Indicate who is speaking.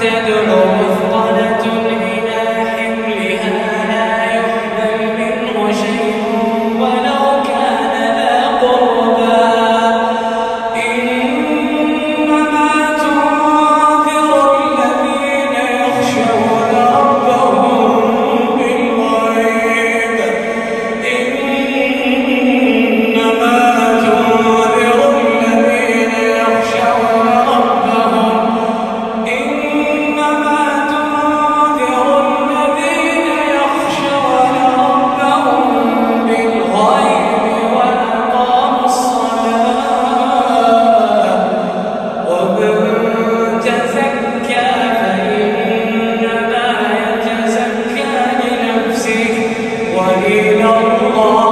Speaker 1: تدعو إلى الله